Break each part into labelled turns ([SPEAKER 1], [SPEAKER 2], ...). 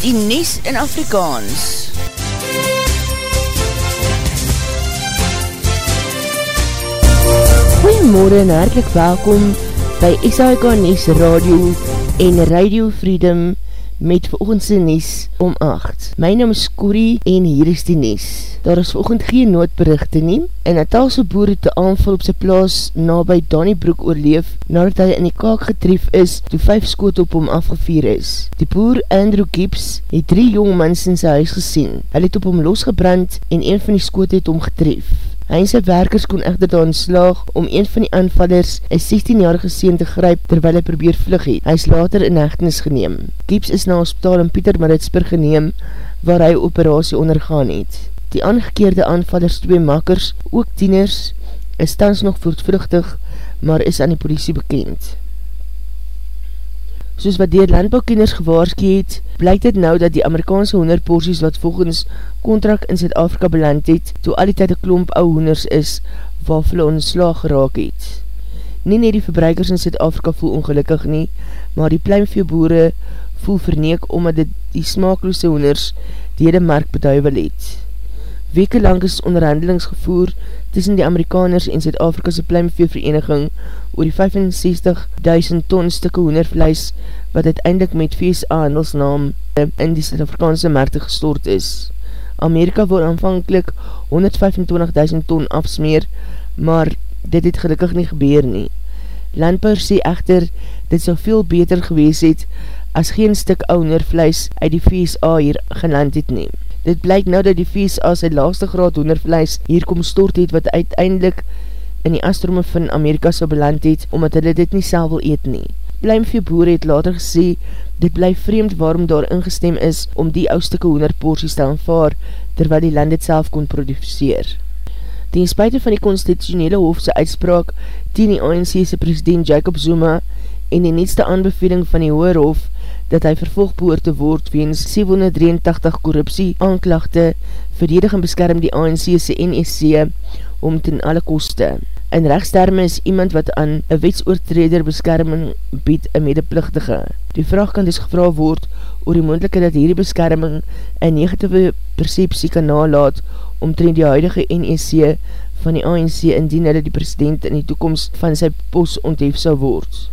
[SPEAKER 1] die Nes in Afrikaans.
[SPEAKER 2] Goeiemorgen en hartelijk welkom by SAIK Nes Radio en Radio Freedom met volgendse Nes om 8. My naam is Corrie en hier is die Nes. Daar is volgend geen noodberichte nie en Natalse boer het die aanval op sy plaas na by Donnybroek oorleef nadat hy in die kaak getref is toe vijf skoot op hom afgevier is. Die boer Andrew Gibbs het drie jong mens in sy huis gesien. Hy het op hom losgebrand en een van die skoot het hom getref. Hy en sy werkers kon echter daar slaag om een van die aanvallers, een 16-jarige seen te gryp terwyl hy probeer vlug het. Hy is later in hechtenis geneem. Gibbs is na hospitaal in Pieter Maritsburg geneem waar hy operatie ondergaan het. Die aangekeerde aanvallers twee makkers, ook tieners, is tans nog voortvluchtig, maar is aan die politie bekend. Soos wat die landbouwkenners gewaarski het, blyk dit nou dat die Amerikaanse hoenderporsies wat volgens contract in Zuid-Afrika beland het, toe al die tyd een klomp ou hoenders is, waar hulle ontslaag geraak het. Nie net die verbruikers in Zuid-Afrika voel ongelukkig nie, maar die pluimveeboere voel verneek omdat dit die smaakloose hoenders die hele mark beduivel het. Weke lang is onderhandelings gevoer tussen die Amerikaners en Zuid-Afrikase pluimveevereniging oor die 65.000 ton stikke hoendervleis wat uiteindelik met VSA handelsnaam in die Zuid-Afrikaanse markte gestort is. Amerika wil aanvankelijk 125.000 ton afsmeer, maar dit het gelukkig nie gebeur nie. Landbouwer sê echter dit sal veel beter gewees het as geen stik ounervleis uit die VSA hier geland het neem. Dit blyk nou dat die vies as sy laagste graad hoendervleis hier kom stort het wat uiteindelik in die astrome van Amerika so beland het, omdat hulle dit nie sel wil eet nie. Pluimvee boer het later gesê, dit bly vreemd waarom daar ingestem is om die oudstukke hoenderporsies te aanvaar, terwyl die land het self kon produceer. Ten spuite van die constitutionele hoofdse uitspraak, teen die ANC'se president Jacob Zuma en die netste aanbeveling van die Hoer Hof, dat hy vervolg behoor te word weens 783 korruptie aanklachte verdedig en beskerm die ANC'se NSC om ten alle koste. In rechtsterme is iemand wat aan een wetsoortreder beskerming bied een medeplichtige. Die vraag kan dus gevra word oor die moendelike dat hierdie beskerming een negatieve perceptie kan nalaat omtrend die huidige NSC van die ANC indien hulle die president in die toekomst van sy post onthef sal word.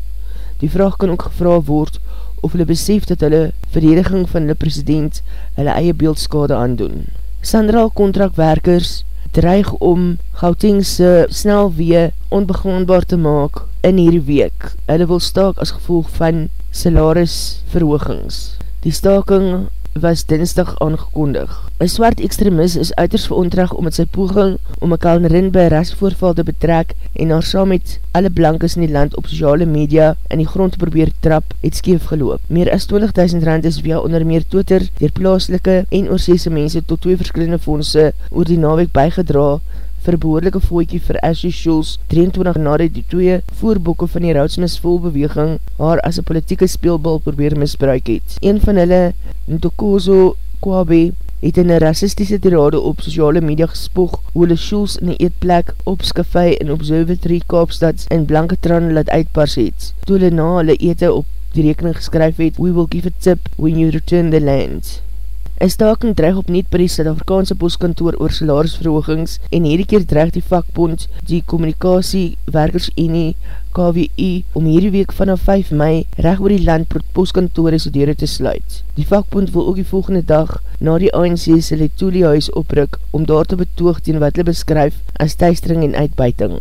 [SPEAKER 2] Die vraag kan ook gevra word of hulle besef dat hulle verdediging van hulle president hulle eie beeldskade aandoen. Sandra contractwerkers dreig om Gautengse snelwee onbegaanbaar te maak in hierdie week. Hulle wil staak as gevolg van salarisverhoogings. Die staking was dinsdag aangekondig. Een swart extremis is uiters verontrag om met sy poging om een kalnerin by rasvoorval te betrek en haar saam met alle blankes in die land op sociale media in die grond probeer trap, het skeef geloop. Meer as 20.000 rand is via onder meer Twitter dier plaaslike en oorseese mense tot twee verskillende fondse oor die naweek bygedra vir behoorlijke fooikie vir Ashley Schulz 23 nadat die twee voorbokke van die Roudsmis volbeweging haar as een politieke speelbal probeer misbruik het. Een van hulle, Ntokozo Kwabe, het in een racistische tirade op sociale media gespoog hoe hulle Schulz in die eetplek op Skafei en op Zuivertrie Kaapstads in blanke tran laat uitpars het. Toe hulle na hulle ete op die rekening geskryf het, we will give a tip when you return the land. Een staking dreig op niet by die Suid-Afrikaanse postkantoor oor salarisverhoogings en hierdie keer dreig die vakbond die Communicatie Werkers Unie KWU om hierdie week vanaf 5 mei recht oor die land postkantore so deur te sluit. Die vakbond wil ook die volgende dag na die ANC's Letuliehuis opruk om daar te betoog teen wat hulle beskryf as thuistering en uitbuiting.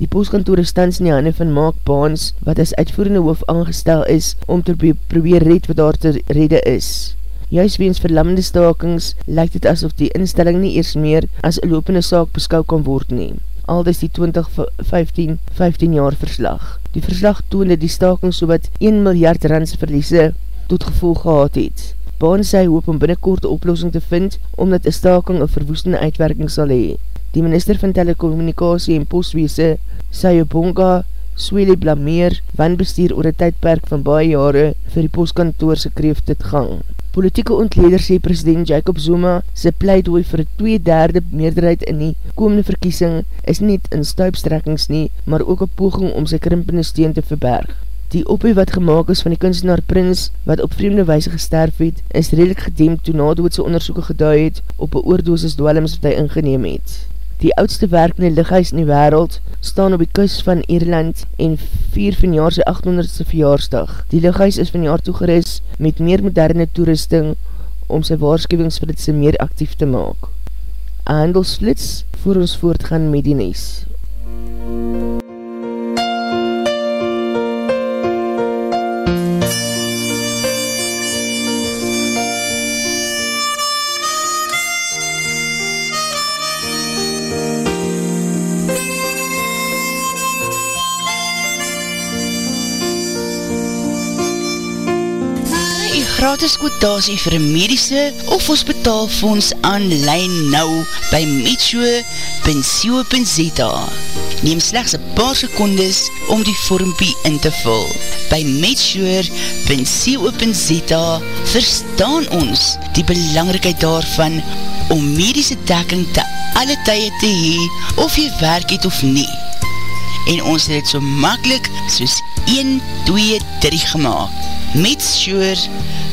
[SPEAKER 2] Die postkantore stands in die hande van Mark Baans wat as uitvoerende hoof aangestel is om te probeer red wat daar te redde is. Juist weens verlammende stakings lyk dit asof die instelling nie eers meer as een lopende saak beskou kan word neem. Al is die 2015-15 jaar verslag. Die verslag toonde die staking so wat 1 miljard rands verliese tot gevolg gehad het. Baan sy hoop om binnenkort oplossing te vind, omdat die staking een verwoestende uitwerking sal hee. Die minister van telecommunikatie en postweese, Sayo Bonga, Swele blameer, wanbestuur oor een tydperk van baie jare vir die postkantoorse kreef dit gang. Politieke ontleder sê president Jacob Zuma sy pleitdooi vir die twee derde meerderheid in die komende verkiesing is niet in stuipstrekkings nie, maar ook een poging om sy krimpende steen te verberg. Die opie wat gemaakt is van die kunstenaar Prins, wat op vreemde wijze gesterf het, is redelijk gedeemd toe nadoodse onderzoeken geduid op een oordosis dwellings wat hy ingeneem het. Die oudste werkende lichthuis in die wereld staan op die kus van Ierland en vier van jaar sy 800ste verjaarsdag. Die lichthuis is van jaar toegeris met meer moderne toerusting om sy waarschuwingsflitse meer actief te maak. A handelsflits voor ons voortgaan met die nes.
[SPEAKER 1] Gratis kwotasie vir een medische of hospitaalfonds aanlijn nou by metshoe.co.za Neem slechts een paar secondes om die vormpie in te vul. By metshoe.co.za verstaan ons die belangrikheid daarvan om medische dekking te alle tye te hee of jy werk het of nie. En ons het het so makkelijk soos 1, 2, 3 gemaakt. Metshoe.co.za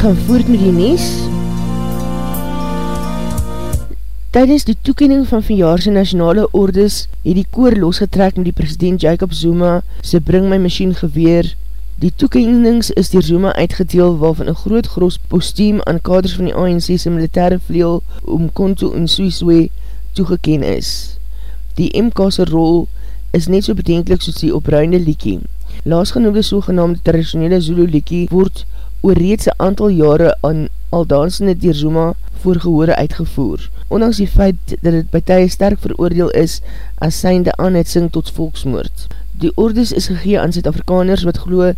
[SPEAKER 2] gaan voort met die nes. Tijdens die toekening van verjaarse nationale ordes het die koor losgetrek met die president Jacob Zuma sy bring my machine geweer. Die toekenings is die Zuma uitgedeel waarvan een groot gros posteem aan kaders van die ANC sy militaire vleel om Konto en Suiswe toegeken is. Die MK'se rol is net so bedenkelijk soos die opruinde liekie. Laasgenoemde sogenaamde traditionele Zulu liekie word oor reeds een aantal jare aan aldansende dier Zuma voorgehore uitgevoer, ondanks die feit dat het tye sterk veroordeel is as synde aanhetsing tot volksmoord. Die ordes is gegee aan Zuid-Afrikaners wat geloo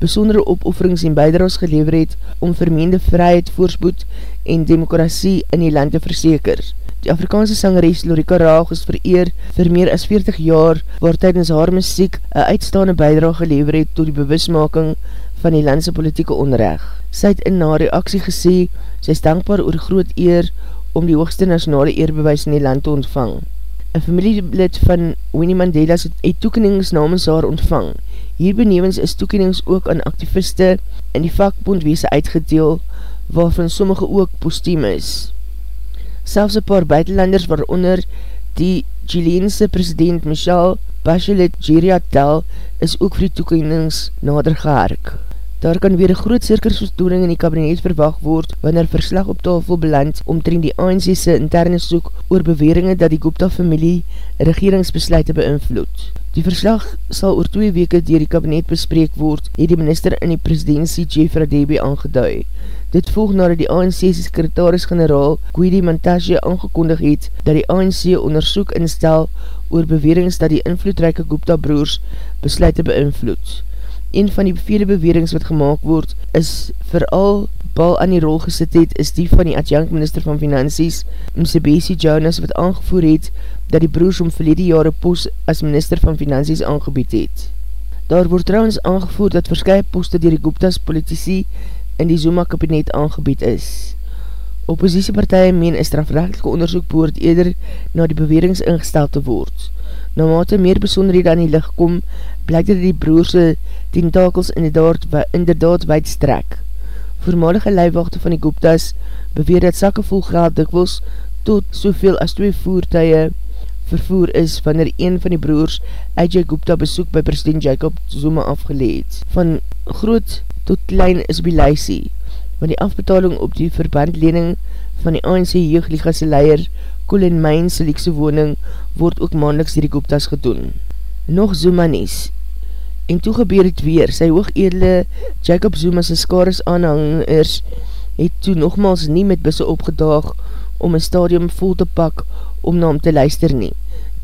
[SPEAKER 2] besondere opofferings en bijdraas gelever het om vermeende vryheid, voorspoed en demokrasie in die land te verseker. Die Afrikaanse sangeres Lorika Raag is vereer vir meer as 40 jaar waar tydens haar muziek een uitstaande bijdraag gelever het tot die bewusmaking van die landse politieke onrecht. Sy het in na reaksie gesê, sy is dankbaar oor groot eer om die hoogste nationale eerbewijs in die land te ontvang. Een familielid van Winnie Mandela het toekenings namens haar ontvang. Hier benevens is toekenings ook aan activiste in die vakbondweese uitgedeel, waarvan sommige ook posteem is. Selfs een paar buitenlanders waaronder die Chileense president Michelle Bachelet Geriatel is ook vir die toekennings nader gehark. Daar kan weer een groot cirkersverstoring in die kabinet verwacht word wanneer verslag op tafel beland omtrend die ANC'se interne soek oor beweringen dat die Gupta-familie regeringsbesluite beïnvloed. Die verslag sal oor twee weke dier die kabinet bespreek word, het die minister in die presidentie Jeff Radebe aangeduid. Dit volg nadat die ANC'se sekretaris-generaal Kwedi Mantashe aangekondig het dat die ANC onderzoek instel oor bewerings dat die invloedrijke Gupta-broers besluite beïnvloed. Een van die vele bewerings wat gemaakt word, is vooral bal aan die rol gesit het, is die van die adjunct minister van Finansies, Msebesi Jonas, wat aangevoer het, dat die broers om verlede jare post as minister van Finansies aangebied het. Daar word trouwens aangevoer dat verskye poste dier die Gupta's politici in die Zuma kabinet aangebied is. Oppositiepartije meen een strafrechtelike onderzoek behoort eerder na die bewerings ingesteld te word. Na mate meer besonderhede aan die licht kom, blyk dat die broerse tentakels inderdaad, inderdaad wijd strek. Voormalige leiwachte van die Gupta's beweer dat sakke vol geld dikwels tot soveel as twee voertuie vervoer is wanneer een van die broers AJ Gupta besoek by president Jacob Zuma afgeleed. Van groot tot klein is by lysie, want die afbetaling op die verbandlening van die ANC jeugdligase leier Colin Mayns leekse woning word ook maandeliks die Gupta's gedoen. Nog Zuma nies, En toe gebeur het weer, sy hoogedele Jacob Zuma's skaris aanhangers het toe nogmaals nie met busse opgedaag om een stadium vol te pak om na hom te luister nie.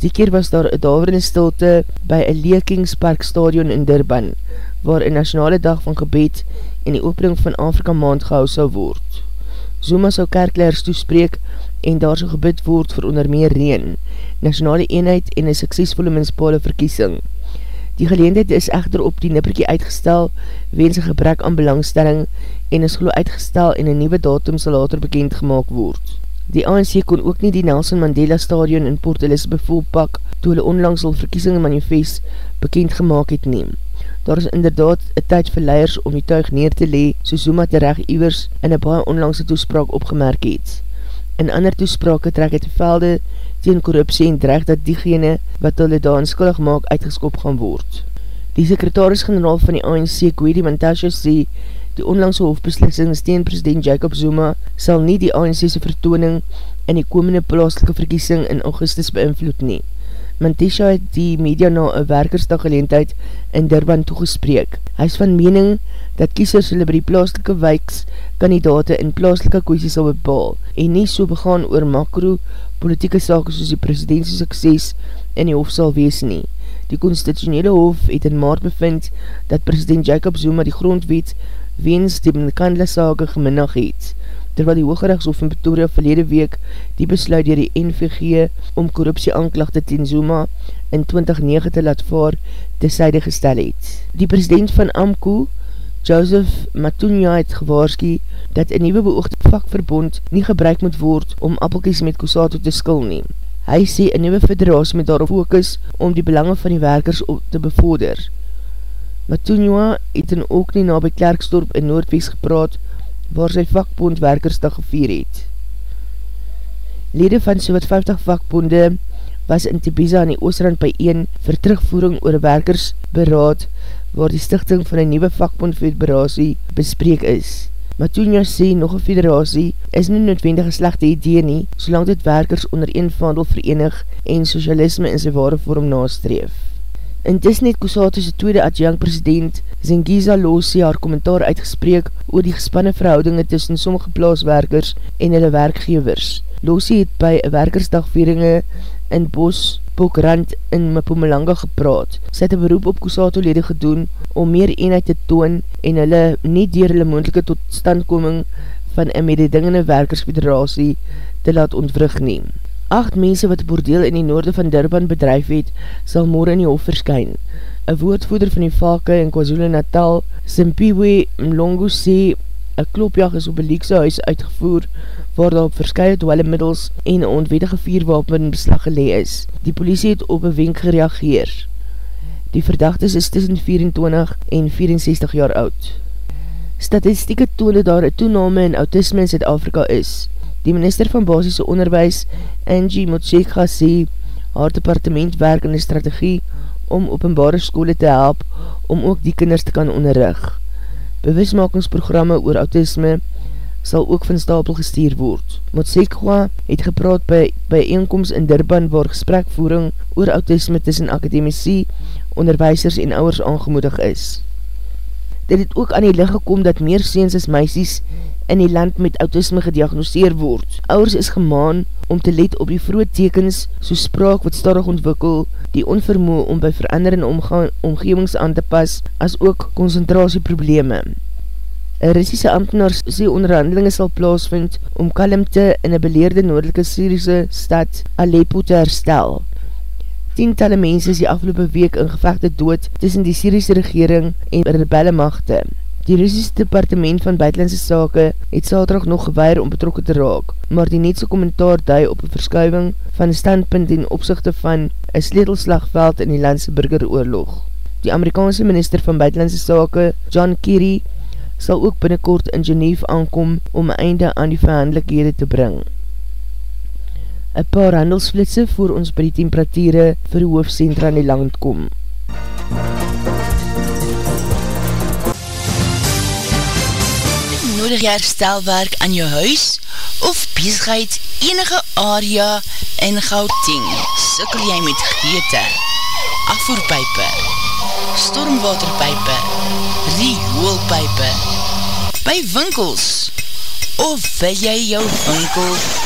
[SPEAKER 2] Die keer was daar een daverende stilte by een Leekingspark stadion in Durban, waar een nationale dag van gebed en die opening van Afrika maand gehou sal word. Zuma sal kerkleers toespreek en daar sal gebid word vir onder meer reen, nationale eenheid en een suksesvolle menspale verkiesing. Die geleendheid is echter op die nipperkie uitgestel weens een gebrek aan belangstelling en is geloof uitgestel en een nieuwe datum sal later bekend gemaakt word. Die ANC kon ook nie die Nelson Mandela Stadion in Port Elizabeth volpak toe hulle onlangs al verkiesing manifest bekend gemaakt het neem. Daar is inderdaad een tyd vir leiers om die tuig neer te lee, so Zuma terecht iwers in een baie onlangse toespraak opgemerk het. In ander toesprake trek het velde teen korruptie en dreig dat diegene wat hulle daan skuldig maak uitgeskop gaan word. Die sekretaris-generaal van die ANC, Gwedi Mantashe, sê Die onlangse hofbeslissing steen president Jacob Zuma sal nie die ANC's vertooning in die komende plaaslike verkiesing in augustus beïnvloed nie. Mantisha het die media na een werkersdag geleentheid in Durban toegespreek. Hy is van mening dat kiesers hulle by die plaaslike wijks kandidate in plaaslike koesies sal bepaal en nie so begaan oor makro politieke sake soos die presidentse sukses in die hof sal wees nie. Die constitutionele hof het in maart bevind dat president Jacob Zuma die grondwet weens die bekendele sake geminnig het, terwyl die Hoogrechtshof in Pretoria verlede week die besluit dier die NVG om korruptie aanklachte ten Zuma in 2009 te laat vaar te syde gestel het. Die president van AMCO, Joseph Matunya het gewaarski dat een nieuwe beoogde vakverbond nie gebruik moet word om appelkies met Kosato te skil neem. Hy sê een nieuwe federatie moet daarop focus om die belange van die werkers op te bevorder. Matunua het in ook nie na by Klerksdorp in Noordwest gepraat, waar sy vakbond werkersdag gevier het. Lede van so wat 50 vakbonde was in Tibisa aan die Oostrand by 1 vir terugvoering oor werkersberaad waar die stichting van een nieuwe vakbond federatie bespreek is. Matunia sê nog een federatie is nie noodwendig een slechte idee nie, solang dit werkers onder een vandel verenig en socialisme in sy ware vorm nastreef. Intussen het Kusato's tweede adjunct president Zengiza Losi haar kommentaar uitgespreek oor die gespanne verhoudinge tussen sommige plaaswerkers en hulle werkgevers. Losi het by werkersdagveringe in Bos, Pokrand in Mpumalanga gepraat. Sy het een beroep op Kusato lede gedoen om meer eenheid te toon en hulle nie dier hulle moendelike totstandkoming van een mededingende werkersfederatie te laat ontwrig neem. Acht mense wat bordeel in die noorde van Durban bedrijf het, sal morgen in die hof verskyn. Een woordvoeder van die vake in KwaZulu Natal, Simpiwe Mlongo sê, een klopjag is op een leekse huis uitgevoer, waar daar op verskye dwellemiddels en een ontwedige vierwapen beslag gelee is. Die politie het op een wenk gereageer. Die verdachtes is tussen 24 en 64 jaar oud. Statistieke toon daar een toename in autisme in Zuid-Afrika is. Die minister van basisse onderwijs, Angie Motsekha, sê, haar departement werk in die strategie om openbare skole te help om ook die kinders te kan onderrig. Bewismakingsprogramme oor autisme sal ook van stapel gestuur word. Motsekha het gepraat by, by eenkomst in Durban waar gesprekvoering oor autisme tussen akademici, onderwijsers en ouwers aangemoedig is. Dit het ook aan die licht gekom dat meer seens as meisies in die land met autisme gediagnoseer word. Ouers is gemaan om te let op die vroege tekens so spraak wat stadig ontwikkel, die onvermoe om by veranderende omgevings aan te pas, as ook concentratieprobleme. Een Russische ambtenaar sê onderhandelinge sal plaasvind om kalmte in een beleerde noordelike Syriese stad Aleppo te herstel. Tientalle mense is die afgelopen week in gevechte dood tussen die Syriese regering en rebelle machte. Die Russische Departement van Buitenlandse Sake het saterdag nog gewaar om betrokken te raak, maar die netse kommentaar dui op een verskuiving van een standpunt in opzichte van een sleetelslagveld in die landse burgeroorlog. Die Amerikaanse minister van Buitenlandse Sake, John Kerry, sal ook binnenkort in Genève aankom om einde aan die verhandelikhede te bring. Een paar handelsflitse voor ons by die temperatuurde vir die hoofdcentra in die land kom.
[SPEAKER 1] nodig jy herstelwerk aan jou huis of bezigheid enige area in Gauteng. Sikkel jy met geëte, afvoerpijpe, stormwaterpijpe, rioolpijpe, by winkels of wil jy jou winkel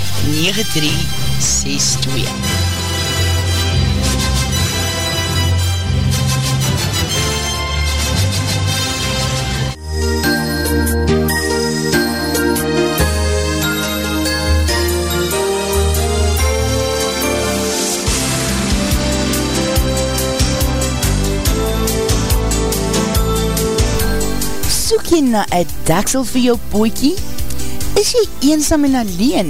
[SPEAKER 1] 9362 jy na een daksel vir jou poekie? Is jy eensam en alleen?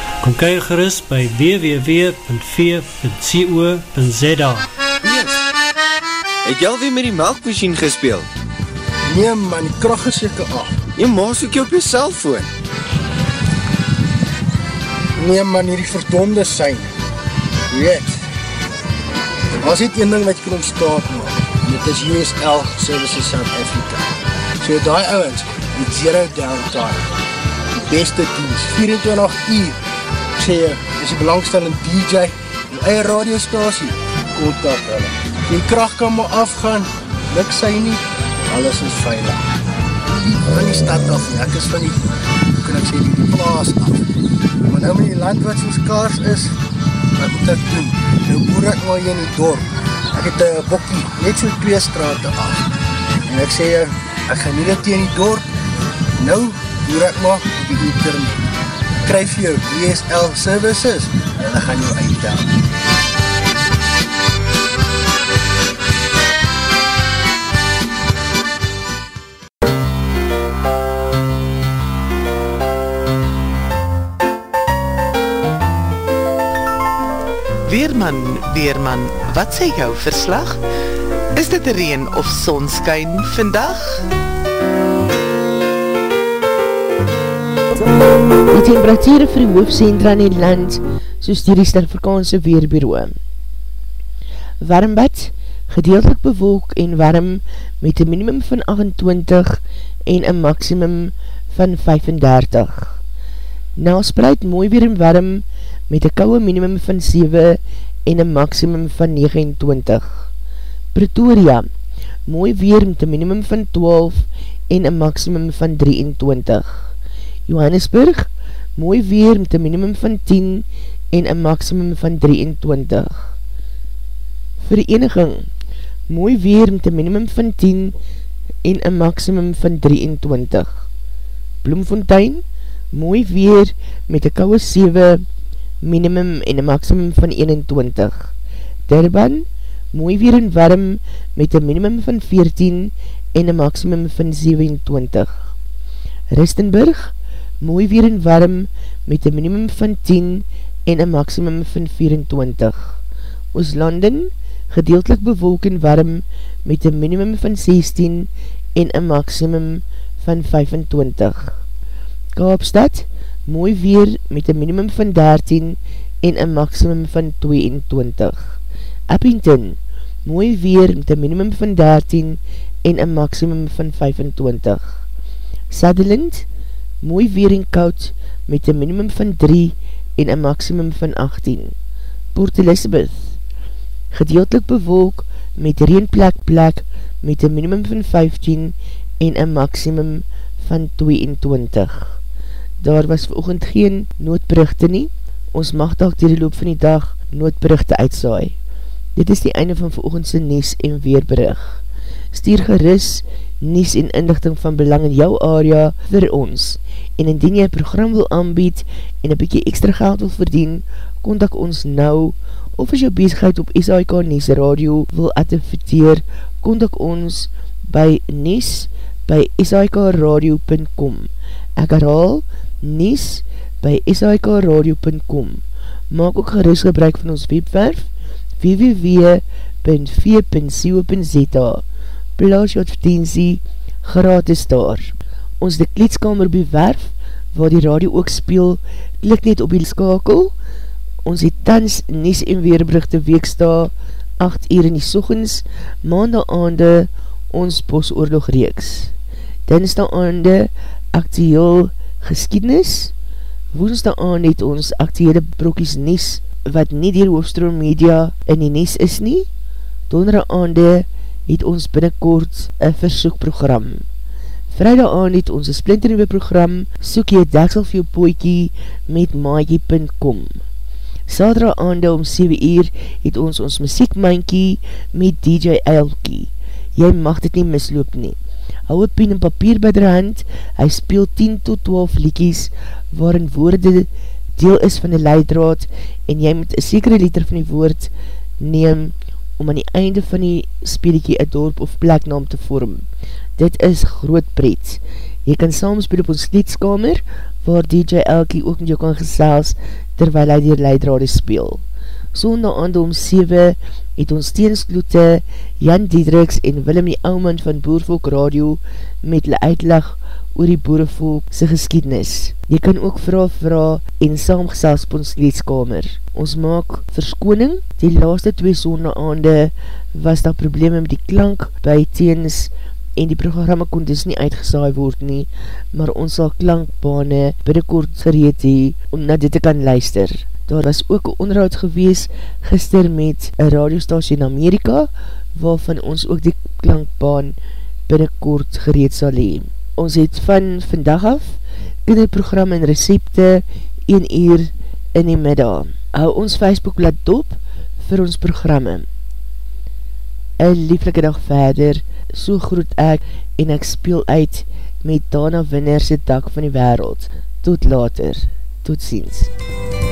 [SPEAKER 3] Kom kyk gerust by www.v.co.za
[SPEAKER 4] Meens, het jy alweer met die melkmachine gespeeld?
[SPEAKER 5] Nee man, die kracht is jyke af.
[SPEAKER 4] Jy maas ook jy op jy cellfoon.
[SPEAKER 5] Nee man, hier die verdonde sein. Weet, was dit een ding wat jy kan ontstaan maak. Dit is USL Services South Africa. So die ouwens, die zero downtime. Die beste dienst, 24 uur sê jy, is die belangstellende DJ, die eie radiostasie, kontak hulle. Die kracht kan maar afgaan, luk sy nie, alles is veilig. Die van die stad af, ek is van die, hoe kan ek sê, die plaas af. Maar nou met die land wat soos kaars is, wat moet ek doen? Nou boer ek maar hier in die dorp. Ek het een bokkie, net so twee straten af. En ek sê, ek gaan nie dit in die dorp, nou boer ek maar op die internet kryf jou DSL services en hulle gaan jou uitdaan.
[SPEAKER 6] Weerman, Weerman, wat sê jou verslag? Is dit reen of sonskyn vandag?
[SPEAKER 2] Die temperatuur vir die hoofdcentra in die land soos die Stellifrikaanse Weerbureau. Warmbad, gedeeltelik bewolk en warm met een minimum van 28 en een maximum van 35. Naspreid mooi weer en warm met een kouwe minimum van 7 en een maximum van 29. Pretoria, mooi weer met een minimum van 12 en een maximum van 23. Johannesburg, mooi weer met een minimum van 10 en een maximum van 23. Vereniging, mooi weer met een minimum van 10 en een maximum van 23. Bloemfontein, mooi weer met een kouwe 7 minimum en een maximum van 21. Durban, mooi weer en warm met een minimum van 14 en een maximum van 27. Ristenburg, mooi weer en warm met een minimum van 10 en een maximum van 24. Ooslanden, gedeeltelik bewolk en warm met een minimum van 16 en een maximum van 25. Kaapstad, mooi weer met een minimum van 13 en een maximum van 22. Eppington, mooi weer met een minimum van 13 en een maximum van 25. Sutherland, mooi weer en koud met een minimum van 3 en een maximum van 18. Port Elizabeth, gedeeltelik bewolk met reenplek plek met een minimum van 15 en een maximum van 22. Daar was veroogend geen noodberichte nie, ons mag dag dier die loop van die dag noodberichte uitsaai. Dit is die einde van veroogendse Nies en Weerberig. Stuur geris Nies en inlichting van belang in jou area vir ons. En indien jy een program wil aanbied en een bykie extra geld wil verdien, kontak ons nou. Of as jou bezigheid op SAIK Nies Radio wil adverteer, kontak ons by Nies by sikradio.com Ek herhaal Nies by sikradio.com Maak ook geris gebruik van ons webwerf www.v.co.za Plaas jou advertentie gratis daar. Ons de kleedskamer bewerf, waar die radio ook speel, klik net op die skakel. Ons het tans Nies en Weerbrugte weeksta 8 uur in die soegens, maandag aande ons bosoorlog reeks. Dinsdag aande actueel geskiednis, woensdag aande het ons actuele brokies Nies wat nie dier hoofdstroom media in die Nies is nie, dondere aande het ons binnenkort een versoekprogram. Vrijdag aan het ons een splinternieuwe program Soek jy deksel vir jou poekie met maagie.com. Sadra aande om 7 uur het ons ons muziekmankie met DJ Elkie. Jy mag dit nie misloop nie. Hou een pen en papier by der hand, hy speel 10 tot 12 liekies waarin woorde deel is van die leidraad en jy moet een sekere liter van die woord neem om aan die einde van die speletjie een dorp of pleknaam te vorm. Dit is groot pret. Jy kan saamspeel op ons kleedskamer waar DJ Elkie ook met jou kan gesels terwyl hy die leidraad speel. Sondag aand om 7 het ons teensloete Jan Diedriks en Willem die Ouman van Boervolk Radio met hulle uitleg oor die boerevolk sy geskiednis. Jy kan ook vraag vraag en saamgesels op ons leedskamer. Ons maak verskoning, die laaste twee sonde aande was daar probleme met die klank by teens en die programme kon dus nie uitgesaai word nie, maar ons sal klankbane binnenkort gereed hee om na dit te kan luister. Daar was ook een onderhoud gewees gister met een radiostasie in Amerika, waarvan ons ook die klankbaan binnenkort gereed sal hee ons het van vandag af kinderprogram en recepte 1 uur in die middag. Hou ons Facebook laat dop vir ons programme. Een lieflike dag verder, so groet ek en ek speel uit met Dana Winnerse dak van die wereld. Tot later, tot ziens.
[SPEAKER 7] geluk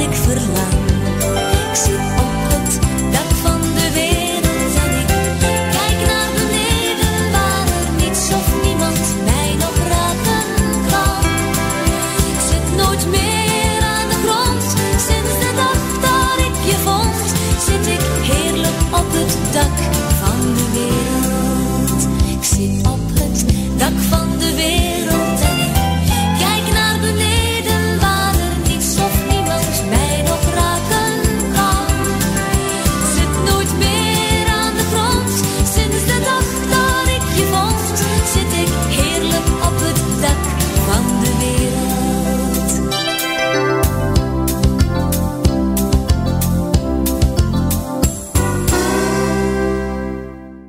[SPEAKER 7] ek verlang. Ek om